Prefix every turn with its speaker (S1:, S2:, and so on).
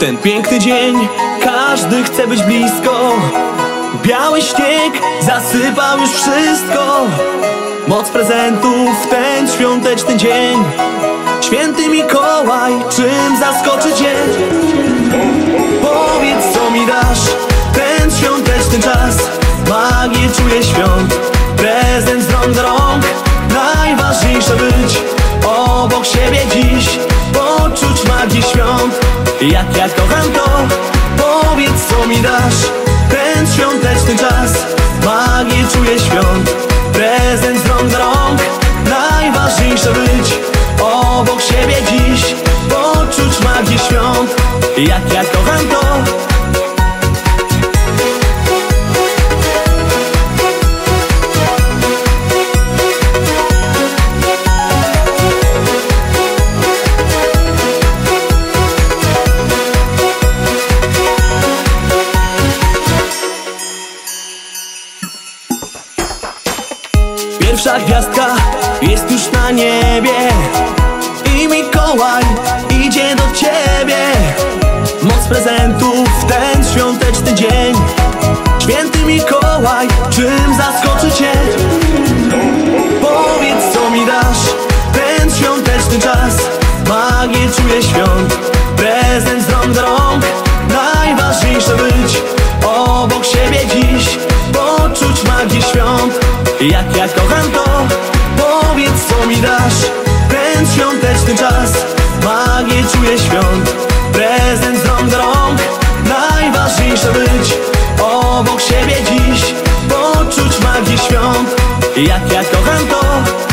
S1: Ten piękny dzień. Każdy chce być blisko. Biały śnieg zasypał już wszystko. Moc prezentów w ten świąteczny dzień. Święty Mikołaj, czym zaskoczy cię? Powiedz co mi dasz Ten świąteczny czas. Magię czuję świąt. Prezent z rąk Jak ja kocham to Powiedz co mi dasz. Ten świąteczny czas Magię czuję świąt. Prezent z rąk do rąk Najważniejsze być. Obok siebie dziś Poczuć magię świąt. Jak ja kocham to Pierwsza gwiazdka jest już na niebie. I Mikołaj idzie do ciebie. Moc prezentów w ten świąteczny dzień Jak ja kocham to Powiedz co mi dasz. Ten świąteczny czas Magię czuję świąt. Prezent z rąk do rąk Najważniejsze być. Obok siebie dziś Poczuć magię świąt. Jak ja kocham to